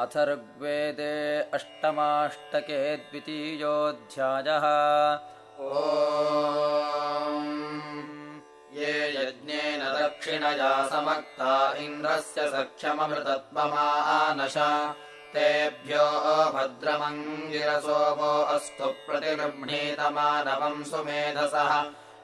अथर्ग्वेदे अष्टमाष्टके द्वितीयोऽध्यायः। ओ ये यज्ञेन दक्षिणया समक्ता इन्द्रस्य सख्यममृतत्वमानश। तेभ्यो भद्रमङ्गिरसो वो अस्तु प्रतिगृह्णीतमानवम् सुमेधसः।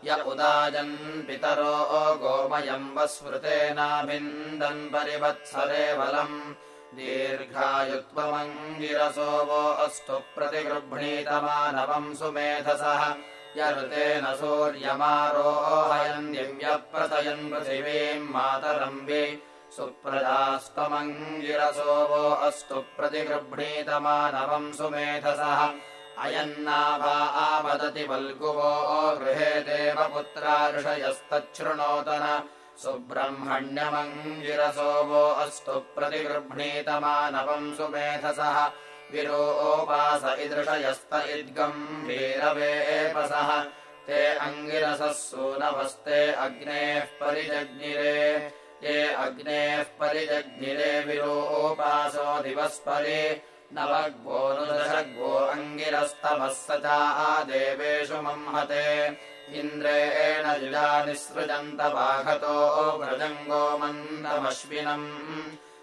य उदाजन् पितरो गोमयम् वस्मृतेनाभिन्दन् परिवत्सरे बलम् दीर्घायुत्वमङ्गिरसो वो अस्तु प्रतिगृह्णीतमानवम् सुमेधसः। यरुतेन सूर्यमारोहयन् दिव्यप्रतयन् पृथिवीम् मातरम्बि। सुप्रजास्त्वमङ्गिरसो वो अस्तु प्रतिगृह्णीतमानवम् सुमेधसः। अयन्नाभा आवदति वल्गुवो गृहे देवपुत्रा ऋषयस्तच्छृणोतन सुब्रह्मण्यमङ्गिरसो वो अस्तु प्रतिगृह्णीतमानवम् सुमेधसः। विरोपास इदृशयस्त इद्गम्भीरवेपसः ते अङ्गिरसः सूनवस्ते अग्नेः परिजज्ञिरे। ये अग्नेः परिजज्ञिरे विरोपासो दिवस्परि। नवग्भोनुदशग्भो अङ्गिरस्तमः स चा देवेषु मम्हते इन्द्रेण युजा निःसृजन्तवाघतो व्रजङ्गो मन्दमश्विनम्।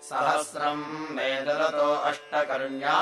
सहस्रम् मेदलतो अष्टकर्ण्या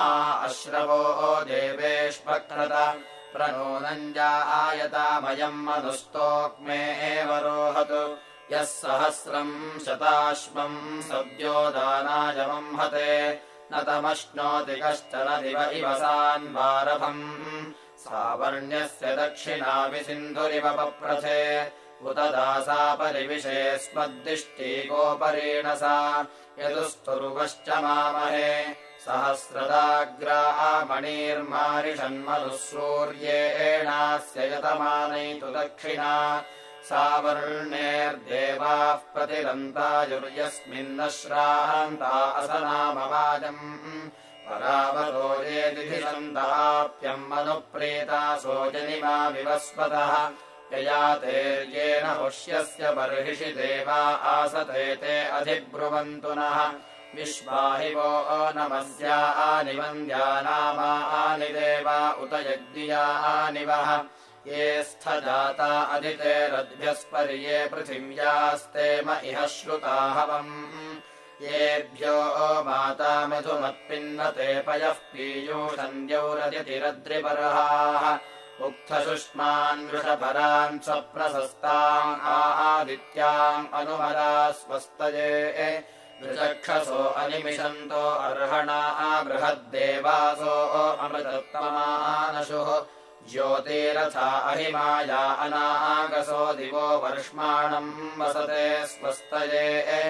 अश्रवो देवेष्वक्रत। प्रनोनञ्जा आयतामयम् मधुस्तोक्मे एव रोहतु यः सहस्रम् शताश्वम् सद्यो दानायमम्हते न तमश्नोति कश्चन दिव इव सान्वारभम् सावर्ण्यस्य दक्षिणापि सिन्धुरिव पप्रथे उत दासा परिविशे स्मद्दिष्टीकोपरेण सा। यदुस्तुर्वश्च मामहे। सहस्रदाग्रा मणिर्मारिषन्मधुः सूर्येणास्य यतमानैतु दक्षिणा। सावर्णेर्देवाः प्रतिरन्तायुर्यस्मिन्नश्रान्ता असनामवाजम्। परावरो ये दिधिरन्ताप्यम् अनुप्रेता सोजनिमा विवस्वतः। यया तेर्येण हुष्यस्य बर्हिषि देवा आसते ते अधिब्रुवन्तु नः। विश्वाहि वो नमस्या आनिवन्द्यानामा आनि देवा उत यज्ञिया आनिवः। ये स्थजाता अधितेरद्भ्यस्पर्ये पृथिव्यास्तेम इह श्रुताहवम् येभ्यो माता मधुमत्पिन्नते पयः पीयूषन्द्यौरदितिरद्रिपर्हाः उक्थशुष्मान् वृषपरान् स्वप्रशस्ताम् आदित्याम् अनुमदा स्वस्तये वृचक्षसो अनिमिषन्तो अर्हणा बृहद्देवासो अमृतत्तमानशुः। ज्योतिरथा अहिमाया अनागसो दिवो वर्ष्माणम् वसते स्वस्तये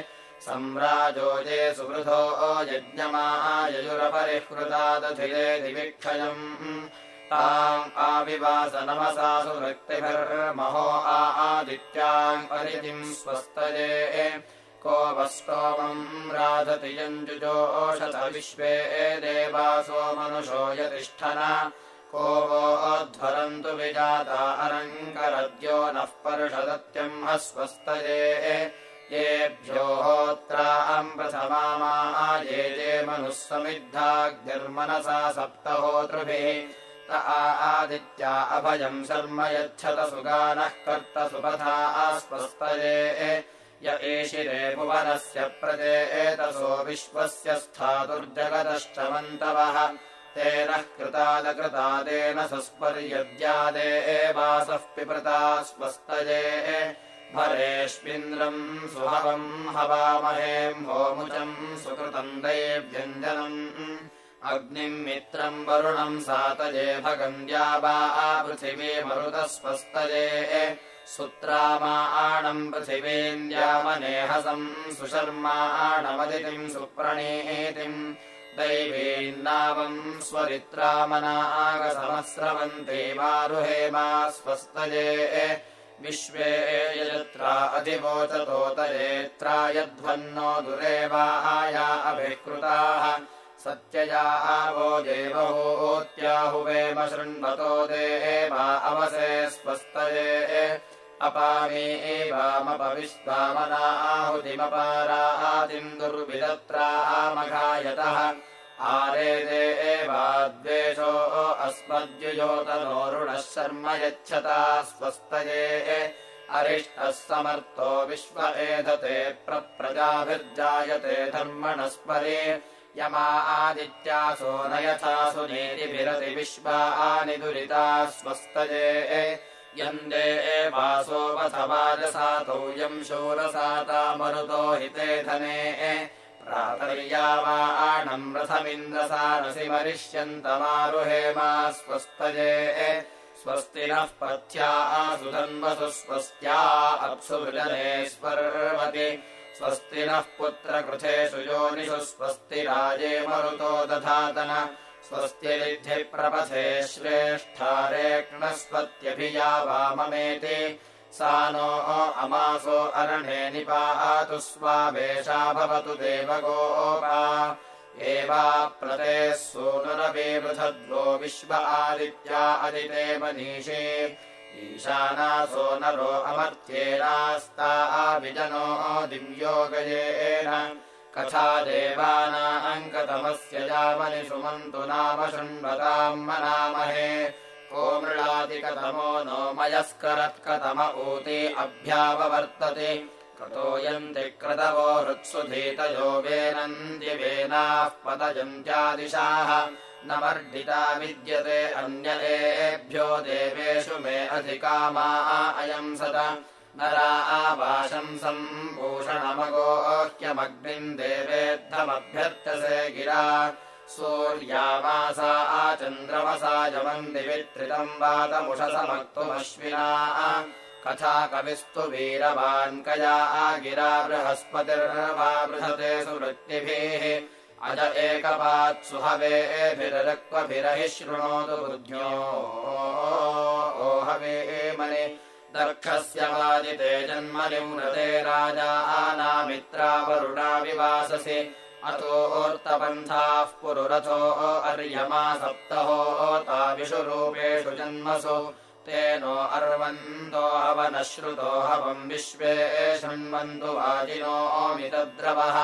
सम्राजो ये सुवृधो यज्ञमाययुरपरिष्कृतादधिरे दिविक्षयम्। ताम् आविवासनमसा सुभक्तिभिर्महो आदित्याम् परितिम् स्वस्तये। को वस्तोमम् राधति यञ्जुजोषत विश्वे देवासो मनुषो यतिष्ठन। को वोध्वरन्तु विजाता अरङ्करद्यो नः पर्षदत्यम् हस्वस्तये येभ्यो होत्राम् प्रथमा ये ये मनुः समिद्धाग्निर्मनसा सप्तहोतृभिः त आदित्या अभयम् शर्म यच्छत सुगानः कर्त सुपथा आस्वस्तये य एशिरे भुवनस्य प्रजे एतसो विश्वस्य स्थातुर्जगदश्च मन्तवः तेन कृतादकृतादेन सस्पर्यद्यादे एवासः पिपृता स्वस्तये भरेष्विन्द्रम् सुहवम् हवामहेम् होमुचम् सुकृतम् दैव्यञ्जनम्। अग्निम् मित्रम् वरुणम् सातये भगन्द्या वा पृथिवी मरुतः स्वस्तये सुत्रामाणम् पृथिवीन्द्यामनेहसम् सुशर्माणमदितिम् सुप्रणीतिम्। दैवीन्नावम् स्वरित्रामनागसमस्रवन्ते मारुहेमा स्वस्तये विश्वे यत्रा अधिवोचतोतयेत्रा यध्वन्नो दुरेवाया अभिकृताः। सत्यया वो देवहोत्याहुवेम शृण्वतो देवा अवसे स्वस्तये। अपामे एवामपविश्वामनाहुतिमपारादिम् दुर्विदत्रामघायतः आरेदे एवाद्वेषो अस्मद्युयोतनोरुणः शर्म यच्छता स्वस्तये अरिष्टः समर्थो विश्व एधते प्रजाभिर्जायते धर्मणस्परे यमा आदित्यासो न यथा सुनीतिभिरति विश्वानि दुरिता स्वस्तये यन्दे एवासोऽवथवाजसातौ यम् शूरसाता मरुतो हिते धने प्रातर्यावाणम् रथमिन्द्रसारसि मरिष्यन्तमारुहेमा स्वस्तये स्वस्ति नः पथ्या आसुधन्वसु स्वस्त्या अप्सुवृजनेष्वर्वति स्वस्ति नः पुत्रकृथेषु योनिषु स्वस्ति राजे मरुतो दधातन। स्वस्ति प्रपथे श्रेष्ठारेक्ष्णस्वत्यभिया वाममेति सा नो अमासो अरणे निपातु स्वावेशा भवतु देवगोपा। एवाप्रतेः सोनुरविवृथद्वो विश्व आदित्या अदिते मनीषे। ईशानासो नरो अमर्त्येनास्ता आविजनो दिव्योगयेन कथा देवानाङ्कतमस्य यामनि सुमन्तु नाम शृण्वताम् मनामहे को मृणादिकतमो नो मयस्करत्कतम ऊते अभ्याववर्तते। क्रतोयन्ति क्रतवो हृत्सु धीतयो वेनन्द्यवेनाः पतयन्त्यादिशाः। न वर्धिता विद्यते अन्यलेभ्यो देवेषु मे अधिकामा अयम् सत। नरा आवाशंसम् भूषणमगोह्यमग्निम् देवेद्धमभ्यर्थसे गिरा सूर्यामासा आचन्द्रमसा यमन्दिवित्रितम् वातमुषसमक्तुमश्विना। कथा कविस्तु वीरवान् कया आगिरा बृहस्पतिर्वा बृहते सुवृत्तिभिः। अज एकपात्सुहवेभिरक्वभिरहि शृणोतु बुद्ध्यो। ओहवे मने दर्क्षस्य वादिते जन्मनिम्रते राजा आनामित्रावरुणा विवाससि अतोऽर्तपन्थाः पुरुरथो अर्यमा सप्तहोताविषुरूपेषु जन्मसु। तेनो अर्वन्तो हवनः श्रुतो हवम् विश्वे शृण्वन्तु वाजिनोऽमितद्रवः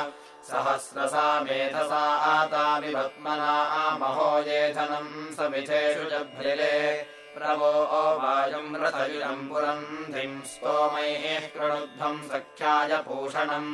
सहस्रसा मेधसा आतामिवत्मना महो येधनम् समिथेषु जभ्रिले। प्रवो वायुम् रथयुरम् पुरन्धिम् स्तोमैः कृणुध्वम् सख्याय पूषणम्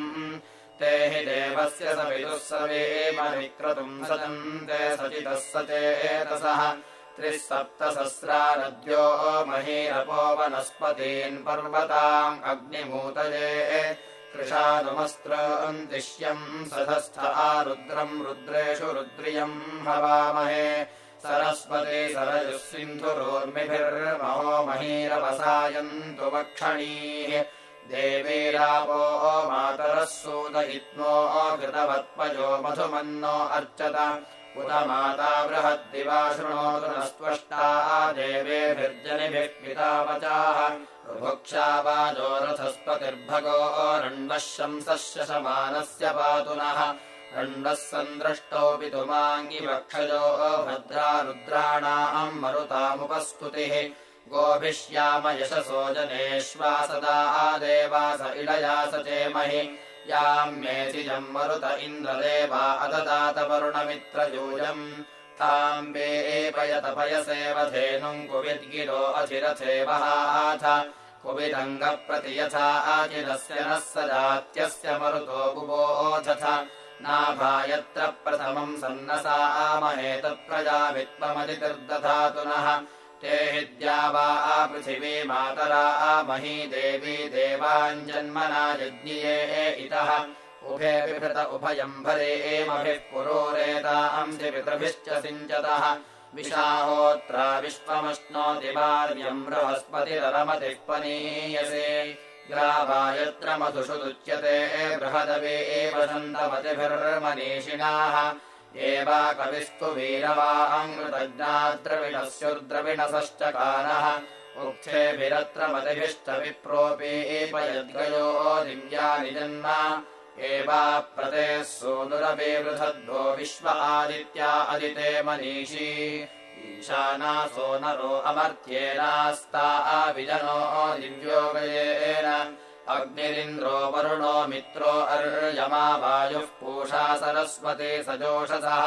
ते हि देवस्य सविदुः सवेमविक्रतुम् सजन्ते सचितः सचेतसः। त्रिः सप्तसहस्रा नद्यो महीरपो वनस्पतीन् पर्वताम् अग्निमूतये। कृशानुमस्त्रन्तिष्यम् सधस्थ आरुद्रम् रुद्रेषु रुद्रियम् हवामहे। सरस्वती सरयुः सिन्धुरोर्मिभिर्महो महीरवसायन्तु वक्षणीः देवीरापो मातरः सूदयित्नो घृतवत्पयो मधुमन्नो अर्चत। उत माता बृहद्दिवा शृणोतु न स्पष्टा देवेभिर्जनिभिः पितावचाः रुभुक्षा वाजो रथस्पतिर्भगो रण्डः शंसः पातु नः रण्डः सन्द्रष्टौ पितुमाङ्गिवक्षयो भद्रा रुद्राणाम् मरुतामुपस्तुतिः गोभिश्याम यशसो जनेष्वा सदा देवास इडया स चेमहि। याम्येतिजम् मरुत इन्द्रदेवा अददातवरुणमित्रयूयम् ताम् वेपयतपयसेवधेनुम् कुविद्गिरो अधिरथे वहाथ कुविदङ्गप्रति यथा आचिरस्य नः स जात्यस्य मरुतो बुबोधथ नाभा यत्र प्रथमम् सन्नसा आमहेतप्रजावित्वमदितिर्दधातु नः ते हि द्यावा आपृथिवी मातरा आमही देवी देवाञ्जन्मना यज्ञिये इतः। उभे बिभृत उभयम् भरे एमभिः पुरोरेतांसि पितृभिश्च सिञ्चतः। विशाहोत्रा विश्वमश्नोति वार्यम् बृहस्पतिररमतिः पनीयसे। ग्रावा यत्र मधुषुदुच्यते बृहदवे एव सन्तमतिभिर्मनीषिणाः एवा कविस्तु वीरवाङ्कृतज्ञाद्रविणस्युर्द्रविणसश्चकारः उक्थेभिरत्र मतिभिश्च विप्रोऽपि एपयद्गयो दिव्यानि जन्म एवाप्रतेः सोनुरविवृथद्भो विश्व आदित्या अदिते मनीषी। ईशानासो नरो अमर्त्येनास्ता आविजनो दिव्योगयेन अग्निरिन्द्रो वरुणो मित्रो अर्यमा वायुः पूषा सरस्वती सजोषसः।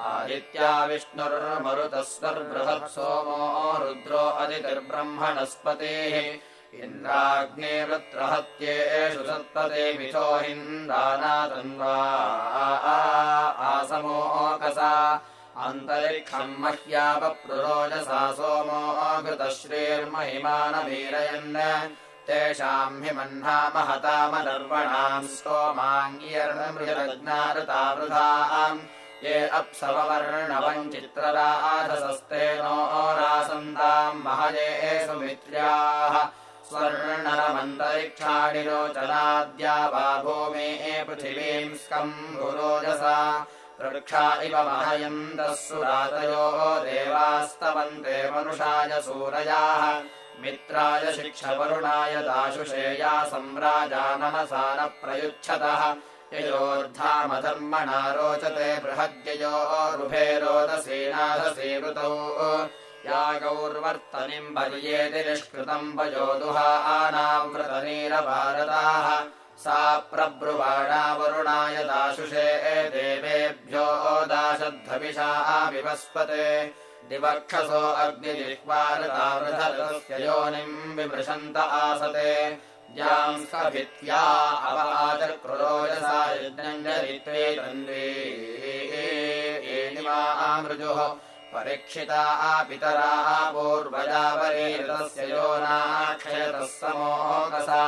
आदित्या विष्णुर्मरुतस्वर्बृहत् सोमो रुद्रो अदितिर्ब्रह्मणस्पतेः। इन्द्राग्नेवृत्रहत्येषु सत्पदे मिथोहिन्दानातन्वा आसमोकसा अन्तरिक्षम् मह्यापप्रुरोजसा सोमो घृतश्रीर्महिमानमीरयन् तेषाम् हि मह्ना महतामनर्वणाम् सोमाङ्ग्यर्मृजलग्नारतावृधाम् ये अप्सववर्णवम् चित्रराधसस्तेनो रासन्ताम् महये सुमित्र्याः। स्वर्णरमन्तरिक्षाणि रोचनाद्या वा भूमेः पृथिवीम् स्कम् गुरोजसा वृक्षा इव महयन्तः सुरातयो देवास्तवन्ते मनुषाय सूरयाः मित्राय शिक्षवरुणाय दाशुषेया सम्राजा नमसा न प्रयुच्छतः ययोर्धामधर्मणा रोचते बृहद्ययो रुभे रोदसेनाधसेवृतौ या गौर्वर्तनिम् भर्येति निष्कृतम् वयोदुहानावृतनीरभारताः सा प्रब्रुवाणा वरुणाय दाशुषे देवेभ्यो दाशद्धविषा विवस्पते। दिवक्षसो अग्निजिह्वारतावृधस्य योनिम् विमृशन्त आसते। ज्यांस्कभित्या अवाचक्रुरोजसा यज्ञञ्जरित्वे तन्वे। एनिमामृजुः परीक्षिता पितरा पूर्वजावरीरतस्य योनाक्षयतः समोकसा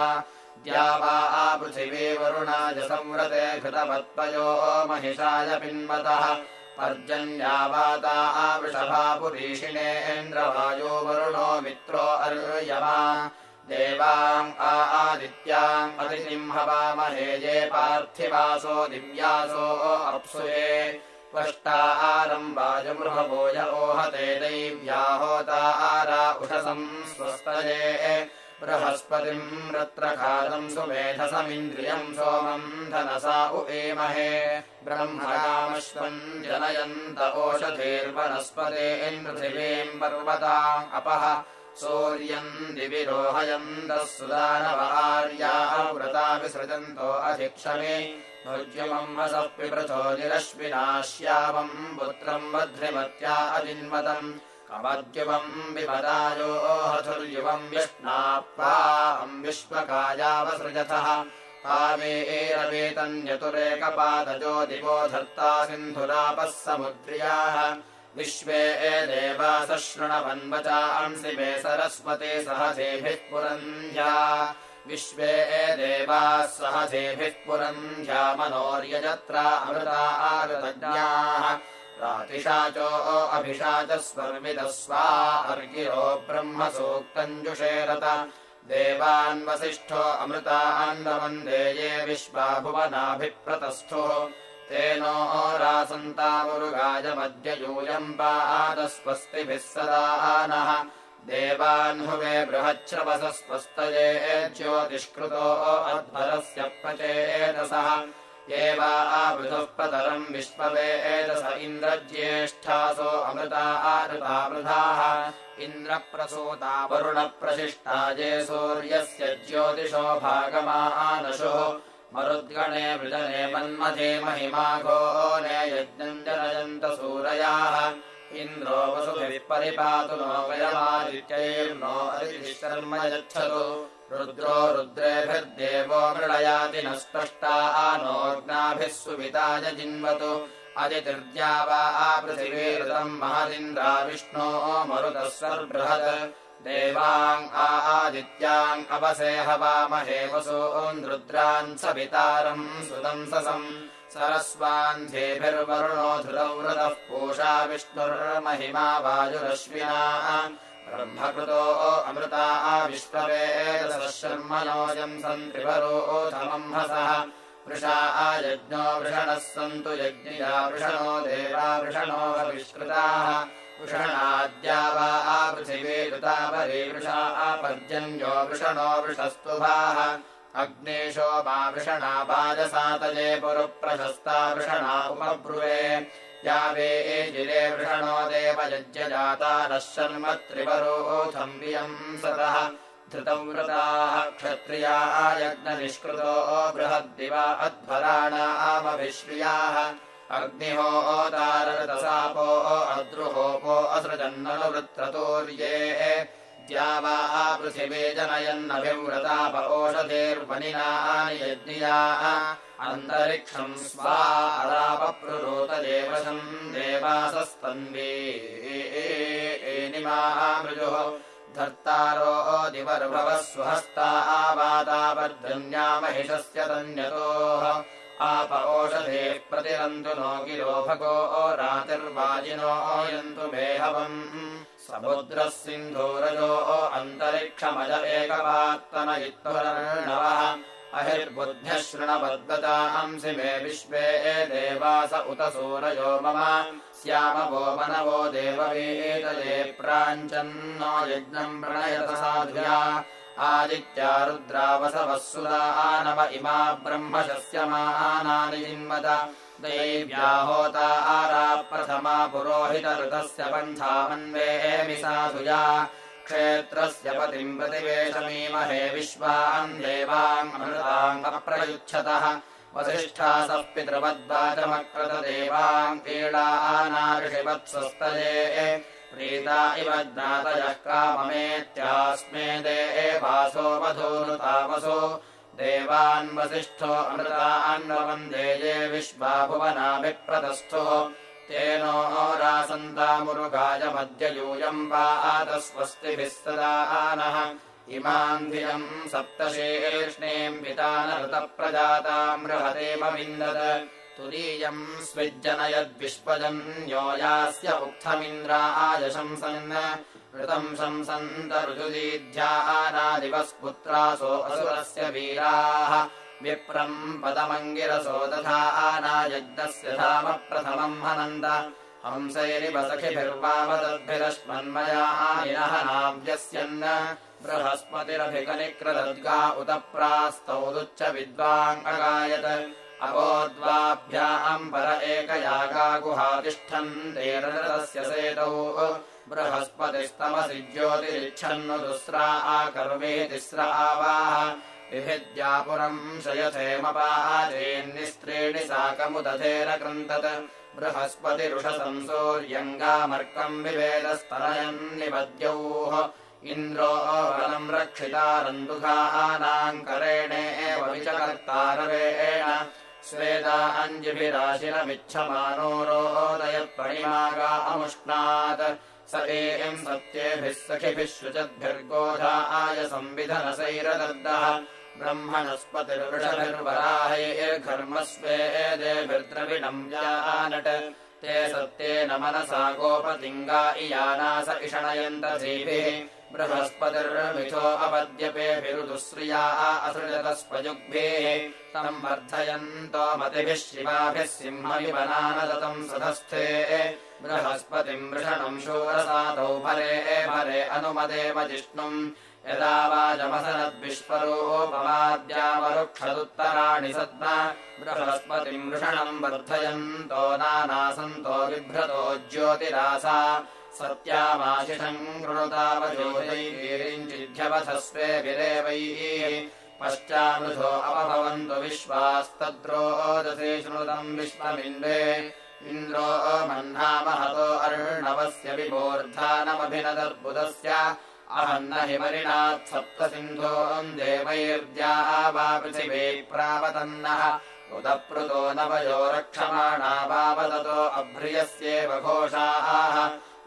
द्यावा पृथिवी वरुणाय संव्रते घृतवत्पयो महिषाय पिन्वतः। पर्जन्यावाता वृषभापुरीषिणेन्द्रवायो वरुणो मित्रो अर्यमा। देवाम् आदित्याम् अतिसिंहवामहे ये पार्थिवासो दिव्यासो अप्सुये। त्वष्टा आरम् वाजमृहभोज ओहते दैव्याहोतारा उषसम् स्वस्तये बृहस्पतिम् रत्रखादम् सुमेधसमिन्द्रियम् सोमम् धनसा उमहे ब्रह्मरामश्वम् जनयन्त ओषधेर्वनस्पते पृथिवीम् पर्वताम् अपः। सूर्यम् दिवि रोहयन्तः सुदानवार्याः व्रता विसृजन्तो अधिक्षमे। भुज्यमम् हसः पिपृथो निरश्विनाश्यामम् पुत्रम् वध्रिमत्या अजिन्वतम् कमद्युवम् विपदायो हथुर्युवम् व्यष्णाप्वाम् विश्वकायावसृजतः पावे एरवेतन्यतुरेकपादजो दिवो धर्ता सिन्धुरापः समुद्र्याः। विश्वे देवासः शृणवन्वचांसि मे सरस्वती सहसेभिः पुरन्ध्या। विश्वे देवाः सहसेभिः पुरन्ध्या। मनोर्यजत्रा अमृता आरुतज्ञाः प्रातिशाचो अभिषाचस्वर्मिदः स्वा अर्गिरो ब्रह्म सूक्तञ्जुषेरत देवान्वसिष्ठो अमृतान्वन्दे ये विश्वा भुवनाभिप्रतस्थुः तेनो रासन्तामुरुगायमद्य यूयम् पादस्वस्तिभिः सदा नः। देवान्हुवे बृहच्छ्रवसस्वस्तये ज्योतिष्कृतो अध्वरस्य प्रचेतसः एवा आवृतः पतरम् विश्ववेदस इन्द्रज्येष्ठासो अमृता आरुतावृधाः इन्द्रप्रसूता वरुणप्रशिष्टा ये सूर्यस्य ज्योतिषो भागमानशुः मरुद्गणे वृजने मन्मथे महिमाघो ने यज्ञम् जनयन्त सूरयाः। इन्द्रो वसुभिः परिपातु नो वयमादित्यैर्नो अतिशर्म यच्छतु रुद्रो रुद्रेभिर्देवो मृळयाति न स्पष्टा नोऽग्नाभिः सुविताय जिन्वतु अदितिर्द्या वा आपृथिवीकृतम् महदिन्द्रा विष्णो मरुतः सर्बृहत् देवाम् आदित्याम् अवसे हवामहे वसून्द्रुद्रान् सवितारम् सुदंससम् सरस्वान्ध्येभिर्वरुणो धृतौ वृतः पूषा विष्णुर्महिमा वायुरश्विना ब्रह्मकृतो अमृता सन्त्रिवरोऽथमम् हसः वृषा आयज्ञो वृषणः सन्तु यज्ञिया वृषणो देवा वृषणो भविष्कृताः वृषणाद्या वा आपृथिवी ऋतापरे वृषा आपर्जन्यो वृषणो वृषस्तुभाः। अग्नेशो मा वृषणा वाजसातये पुरुप्रशस्ता वृषणा उपब्रुवे वृषणो देवयज्ञजाता नः शर्म त्रिवरोऽथम् वियम् सतः। धृतम् व्रताः क्षत्रिया यज्ञनिष्कृतो बृहद्दिवा अध्वराणामभिश्रियाः अग्निहोतारतसापो अद्रुहोपो असृजन्ननुवृत्रतोर्ये द्यावा पृथिवे जनयन्नभिव्रताप ओषधेर्वनिनानि यज्ञिया अन्तरिक्षम् स्वारापप्रुरोतदेवशम् देवासस्तन्वे एनिमामृजुः धर्तारो दिवर्भवः स्वहस्ता आवातावद्धन्या महिषस्य तन्यतोः। आप ओषधे प्रतिरन्तु नो गिरोभगो रातिर्वाजिनो यन्तु मेहवम् समुद्रः सिन्धूरजो अन्तरिक्षमज एकपात्तन इत्तुरर्णवः अहिर्बुद्ध्यः शृणवद्गतांसि मे विश्वे देवास उत सूरयो मम। स्याम वो मनवो देववेतये प्राञ्चन्नो यज्ञम् प्रणयत साधुया आदित्या रुद्रावसवः सुदानव इमा ब्रह्मशस्यमानानि जिन्मद दैव्याहोता आरा प्रथमा पुरोहितऋतस्य पन्थामन्वेमि साधुया क्षेत्रस्य पतिम् प्रतिवेशमीमहे विश्वान् देवाङ्मृताङ्गप्रयुच्छतः वसिष्ठासः पितृवद्वाचमक्रतदेवाम् क्रीडानार्षिवत्स्वस्तये प्रीता इव ज्ञातयः काममेत्यास्मे देवासो वधूनुतावसो देवान् वसिष्ठो अमृतान्वन्दे ये विश्वा भुवनाभिप्रतस्थो तेनो रासन्तामुरुगायमद्य यूयम् वा आतस्वस्तिभिः सदा नः इमाम् धियम् सप्तशीर्ष्णीम् पितानृतप्रजाताम् रहतेमविन्दत् तुरीयम् स्विज्जनयद्विश्वजन्यो यास्य उक्थमिन्द्रायशंसन् ऋतम् शंसन्त ऋजुदीध्यानादिवस्पुत्रासो असुरस्य वीराः। विप्रम् पदमङ्गिरसो तथा आनायज्ञस्य धाम प्रथमम् हनन्द हंसैरिव सखिभिर्वावदद्भिरश्मन्मयानिनः नाव्यस्यन्। बृहस्पतिरभिकनिक्रदद्गा उत प्रास्तौदुच्च विद्वाङ्गगायत् अवोद्वाभ्याम् पर एकयागागुहातिष्ठन् तेरस्य सेतौ बृहस्पतिस्तमसि ज्योतिरिच्छन्नु दुस्रा आकर्मे तिस्र आवाह। विभिद्यापुरम् शयथेमपाचेन्निस्त्रीणि साकमुदधेरकृन्तत्। बृहस्पतिरुषसंसौर्यङ्गामर्कम् विवेदस्तनयन्निपद्यौः इन्द्रो बलम् रक्षितारन्दुघानाम् करेणेव विचकर्तारवेण स्वेदा अञ्जिभिराशिरमिच्छमानो रोदयत्प्रणिमागा अमुष्णात् स एयम् सत्येभिः सखिभिः शुचद्भिर्गोधा आय संविधनसैरदर्दः ब्रह्मणस्पतिर्वृषभिर्वराहैर्घर्मस्वेदेभिर्द्रविणम् जानट् ते सत्येन मनसा गोपतिङ्गा इयानास इषणयन्तधीभिः बृहस्पतिर्मिथो अपद्यपेभिरुदुश्रिया असृजतस्पयुग्भिः। संवर्धयन्तो मतिभिः शिवाभिः सिंहविवनानदतम् सधस्थे। बृहस्पतिम् वृषणम् भरे अनुमदेव जिष्णुम् यदा वाजमसनद्विश्वरोपमाद्यावरुक्षदुत्तराणि सद्म बृहस्पतिम् वृषणम् वर्धयन्तो नानासन्तो बिभ्रतो ज्योतिरासा सत्यामाशिषम् कृणुतावजोदैरीञ्चिध्यवधस्वेभिरेवैः पश्चामृधो अपभवन्तु विश्वास्तद्रोदसे शृणुतम् विश्वमिन्दे इन्द्रो मह्नामहतो अर्णवस्य विभोर्धानमभिनदर्बुदस्य अहम् न हि परिणात् सप्तसिन्धोम् देवैर्द्या वा पृथिवे प्रावतन्नः उदप्रुतो नवयो रक्षमाणा वावदतो अभ्रियस्येव घोषाः।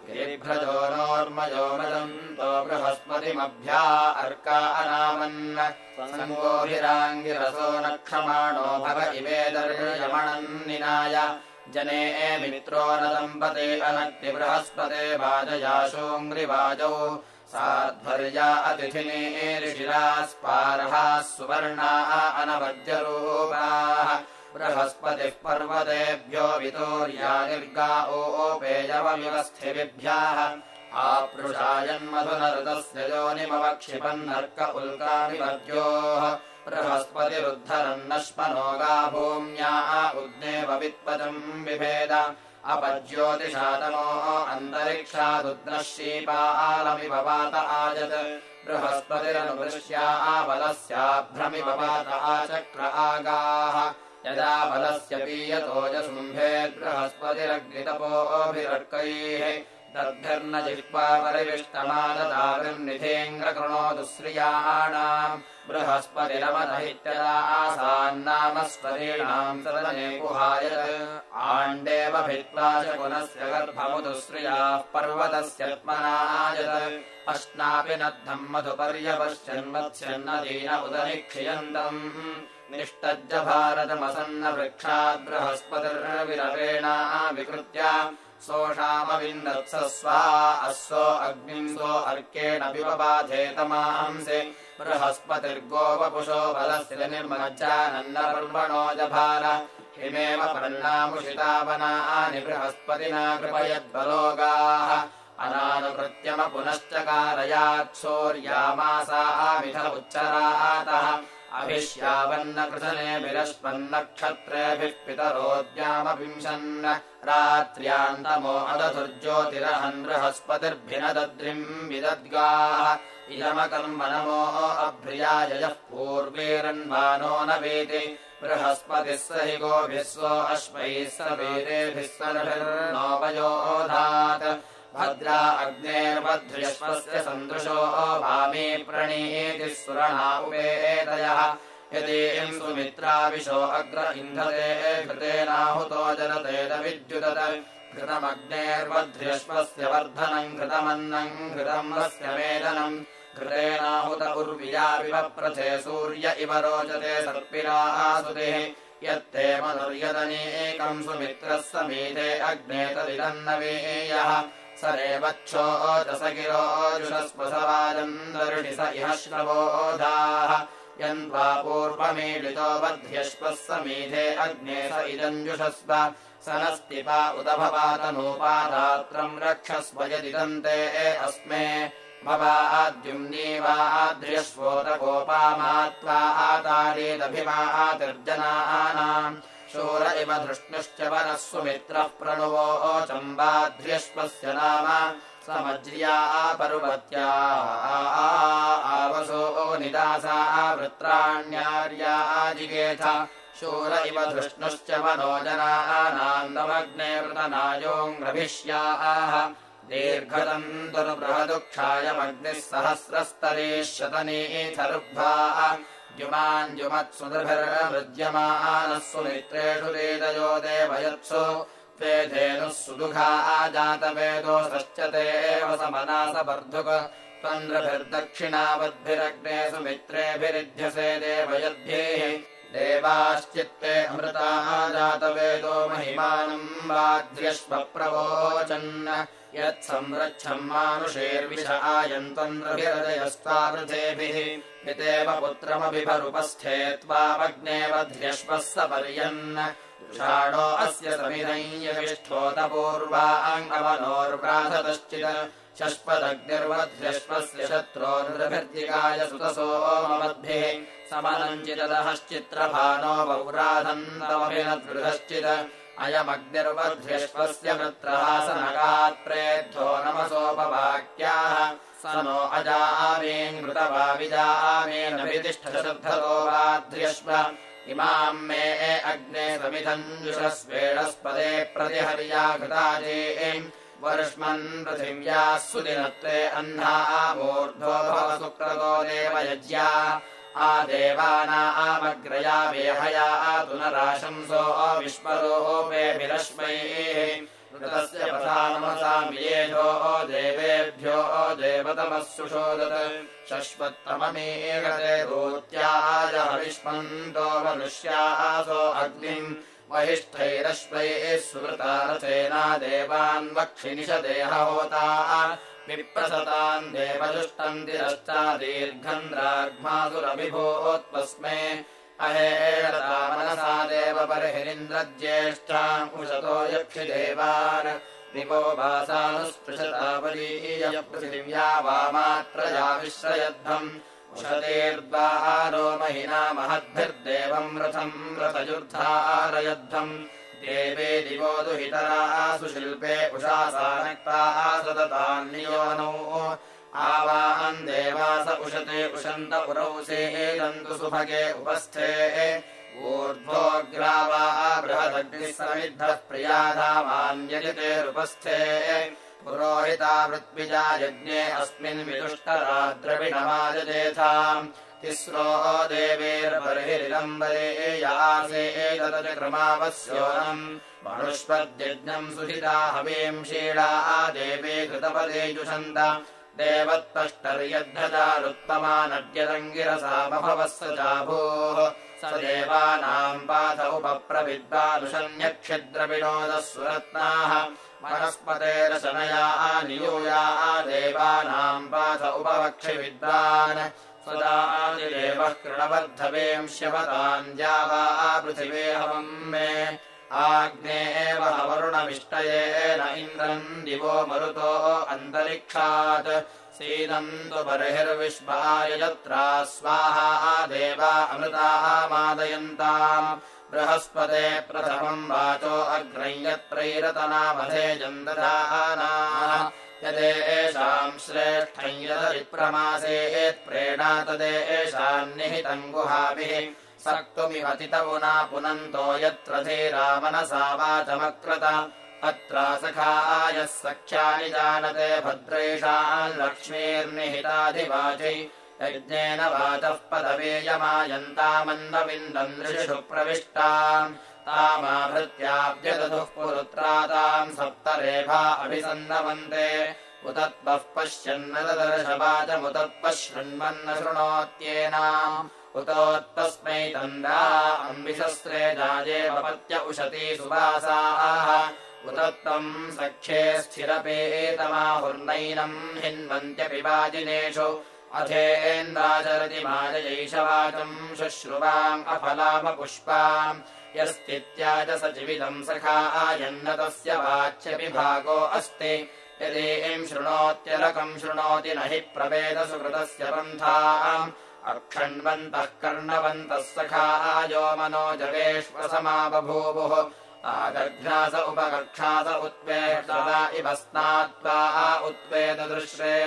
गिरिभ्रजो नोर्मयो मदन्तो बृहस्पतिमभ्या अर्का अनामन्। सङ्गोभिराङ्गिरसो न क्षमाणो भव इवेदर्यमणन्निनाय जने मित्रो न दम्पते बृहस्पते वाजयाशोऽङ्घ्रिवाजौ साध्वर्या अतिथिनीरिशिराः स्पार्हाः सुवर्णाः अनवद्यरूपाः। बृहस्पतिः पर्वतेभ्यो वितोर्या निर्गा ओपेयवमिवस्थिभिभ्याः आपृषायन्मधुनऋतस्य योनिमवक्षिपन्नर्क उल्कानिमद्योः बृहस्पतिरुद्धरन्नश्मनो गा भूम्या उद्नेव वित्पदम् बिभेद अपज्योतिषातमो अन्तरिक्षादुद्नः शीपालमिव वात आजत्। बृहस्पतिरनुवृश्या आवलस्याभ्रमिव वात आचक्र आगाः। यदा बलस्य पीयतोजसुम्भे बृहस्पतिरग्नितपोऽभिरर्कैः तद्भिर्न जिह्वा परिविष्टमाददाविर्निधेङ्ग्रकृणोदुश्रियाणाम् बृहस्पतिरमदहित्यदासान्नामस्वरीणाम् सदने भित्त्वा च पुनस्य गर्भमुदुश्रियाः पर्वतस्यत्मनायत् अश्नापि नद्धम् मधुपर्यपश्यन्मत्स्यन्नदीन उदनिक्षियन्तम्। निष्टज्ज भारतमसन्न वृक्षाद् बृहस्पतिर्विरवेणा विकृत्य सोषामविन्दत्सस्वा अश्वो अग्निम्सो अर्केण विपबाधेतमांसि। बृहस्पतिर्गोपपुषो बलस्य निर्मज्जानन्दपर्वणो जभार। इमेव पर्णामुषितावनानि बृहस्पतिना कृपयद्बलोगाः। अनानुकृत्यम पुनश्च कारयात्सौर्यामासामिथ उच्चरातः अभिश्यावन्नकृशनेभिरश्वन्नक्षत्रेभिः पितरोद्यामविंशन् रात्र्यान्तमो अदधुर्ज्योतिरहन् बृहस्पतिर्भिनदद्रिम् विदद्गाः इयमकर्म नमो अभ्रियायः पूर्वेरन्वानो न वेति बृहस्पतिः स हि गोभिः स्व अश्वैः स वेदेभिः सर्भिर्नोपयोधात् भद्रा अग्नेर्वध्र्यश्वस्य सन्दृशो वामे प्रणीति सुरणा उपेतयः यदि सुमित्राविशो अग्र इन्धते घृतेनाहुतो जलतेदविद्युदत घृतमग्नेर्वध्र्यश्वस्य वर्धनम् घृतमन्नम् घृतम् वस्य मेदनम् घृतेनाहुत उर्वियाविवप्रथे सूर्य इव रोचते सर्पिरासुतिः यत्ते मनुर्यदनेकम् सुमित्रः समीते अग्ने तदिदन्नवेयः। स रेवच्छोदसगिरोजुषस्पसवाजम् दर्शि स इह श्रवोधाः यन्त्वा पूर्वमीडितो बध्यश्वः समीधे अग्ने स इदञ्जुषस्व स नस्तिपा उदभवातनूपादात्रम् रक्षस्व यदिदन्ते अस्मे। भवाद्युम्नीवाद्र्यश्वोतगोपामात्वा आतारेदभिमातिर्जनानाम् शूर इव धृष्णुश्च वनः सुमित्रः प्रणुवो चम्बाध्र्यश्वस्य नाम समज्र्या पर्वत्या आवसो निदासा वृत्राण्यार्या जिगेथ। शूर इव धृष्णुश्च वनो जनानान्दमग्ने वृतनायोङ्ग्रभिष्याः दीर्घदम् दुर्बृहदुक्षायमग्निः सहस्रस्तरे शतनीथरुग्भा द्युमाञ्जुमत्सुदभिर्मृज्यमानः सुमित्रेषु वेदयो देवयत्सु। ते धेनुः सुदुघा जातवेदो सश्च ते एव समनासवर्धुक। त्वन्द्रभिर्दक्षिणावद्भिरग्ने सुमित्रेभिरिध्यसे देवयद्भिः देवाश्चित्ते अमृताः जातवेदो महिमानम् वाद्र्यश्वप्रवोचन् यत्संरक्षम् मानुषेर्विष आयन्तन्द्रभिरजयस्त्वावृथेभिः पितेव पुत्रमभिभरुपस्थे त्वामग्ने वध्र्यश्वः स षाणो अस्य समिधैयविष्ठोतपूर्वाङ्गमनोर्व्राधतश्चित् शश्वदग्निर्वध्र्यश्वस्य शत्रोर्नृभिर्दिगाय सुतसो ममद्भिः समनञ्चिदहश्चित्रभानो बौराधन्तमभिनदृढश्चित् अयमग्निर्वध्र्यश्वस्य वृत्रः स नगात्प्रेद्धो नमसोपवाक्याः स नो अजामेङ्मृतवाविजामेनभितिष्ठशब्दतो वाध्र्यश्व इमाम् मे अग्ने समिधञ्जुषस्वेणस्पदे प्रतिहर्या घृताजे वर्ष्मन् पृथिव्याः सुदिनत्वे अह्ना भव सुक्रतो देवयज्ञा आदेवानामग्रया वेहया तुनराशंसो विश्वरोपेभिरश्मैः ऋतस्य प्रधानमसामियेभ्यो देवेभ्यो देवतमः सुषोदत् शश्वत्तममेकते भूत्याय हविष्मन्तो मनुष्यासो अग्निम् सुकृतारथेना देवान् वक्षिनिषदेहहोता विप्रसतान् देवजुष्टम् तिरश्चा दीर्घम् द्राघ्मासुरभिभूत्वस्मे अहेरता मनसा देव बर्हिरिन्द्रज्येष्ठाम् उशतो यक्षिदेवान्। निपो भासानुस्पृशतावलीय पृथिव्या वामात्रया विश्रयध्वम् उषतेर्द्वारो महिना महद्भिर्देवम् रथम् रथयुर्धारयध्वम् देवे दिवो दुहितरासु शिल्पे उषासानक्ता सततान्योनौ आवाहन् देवास उशन्त पुरौसे दन्तु सुभगे उपस्थे। ऊर्ध्वोऽग्रावा बृहदग्निः समिद्धः प्रियाधामान्यजितेरुपस्थे पुरोहिता वृत्विजा यज्ञे अस्मिन् विदुष्टराद्रविणमाजजेथाम्। तिस्रो देवेर्बर्हिरिलम्बरे यासे एतदक्रमावस्योनम् मनुष्पद्यज्ञम् सुहिता हवीम् शीला देवे कृतपदे जुषन्त। देवत्पष्टर्यद्धजारुत्तमा नद्यदङ्गिरसा बभवः स चाभूः स देवानाम् पाथ उपप्रविद्वानुषन्यक्षिद्रविनोदः सुरत्नाः वनस्पतेरशनया नियूया देवानाम् पाथ उपवक्षिविद्वान् स्वदादिदेवः कृणबद्धवेंश्यवताम् द्यावा पृथिवेहवम् मे। आग्ने एव वरुणमिष्टयेन इन्द्रम् दिवो मरुतो अन्तरिक्षात्। सीदन्तु बर्हिर्विश्वाय यत्रा स्वाहा देवा अमृताः मादयन्ताम् बृहस्पते प्रथमम् वाचो अग्रञ्यत्रैरतनामधे जन्दधानाः यदेषाम् श्रेष्ठम् यदरिप्रमासेत्प्रेणा तदेषाम् निहितम् गुहाभिः। सक्तुमिवतितमुना पुनन्तो यत्र धीरामनसा वाचमक्रत। अत्र सखायः सख्यानि जानते भद्रेषाम् लक्ष्मीर्निहिताधिवाचि यज्ञेन वाचः पदवीयमायन्तामन्नविन्दम् दृशिषु प्रविष्टाम् तामाभृत्याब्जदधुः पुरुत्रा ताम् सप्तरेभा अभिसन्नवन्ते उतत्पः पश्यन्नदर्शवाचमुतत्पः शृण्वन्न शृणोत्येनाम् उतोत्तस्मै तन्दा अम्बिशस्त्रे जाये वपत्य उशती सुवासाः उतत्तम् सख्ये स्थिरपेतमाहुर्नैनम् हिन्वन्त्यपि वाजिनेषु अथेन्द्राचरति माजयैषवाचम् शुश्रुवाम् अफलामपुष्पाम् यस्तित्याज सचिविदम् सखा आयन्न तस्य वाच्यपि भागो अस्ति। यदीम् शृणोत्यलकम् शृणोति न हि प्रवेदसुकृतस्य पन्थाम्। अक्षण्वन्तः कर्णवन्तः सखा आयो मनोजवेष्वसमा बभूवुः आगघ्नास उपकक्षास उत्वेष्टदा इव स्नात्वा उत्वेददृश्रे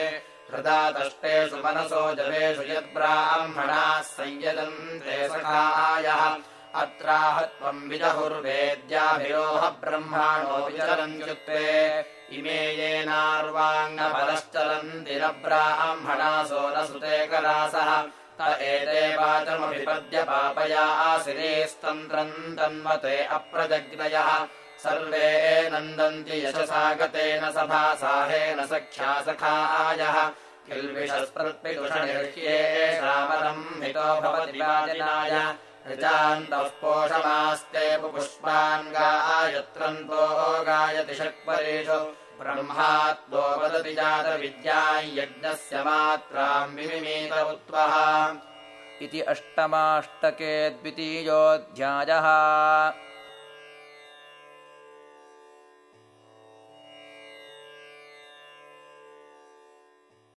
हृदा तष्टेषु मनसो जवेषु यद्ब्राह्मणाः संयजन्ते सखायः अत्राह त्वम् विजहुर्वेद्याभिरोह ब्रह्माणो विचरन्त्युक्ते। इमे येनार्वाङ्गपरश्चरन्ति न ब्राह्मणासो न सुते कलासः। त एते वाचमभिपद्य पापया आसिरेस्तन्त्रम् तन्वते अप्रजग्नयः सर्वे नन्दन्ति यशसागतेन सभासाहेन सख्या सखायः किल्बिषस्पृत्पितुषनिर्ह्येषामरम् हितो भवति वाजिनाय ऋचान्तः पोषमास्ते पुष्पान् गायत्रन्तो गायति यज्ञस्य मात्राम् विमिमीत उत्वः इति अष्टमाष्टके द्वितीयोऽध्यायः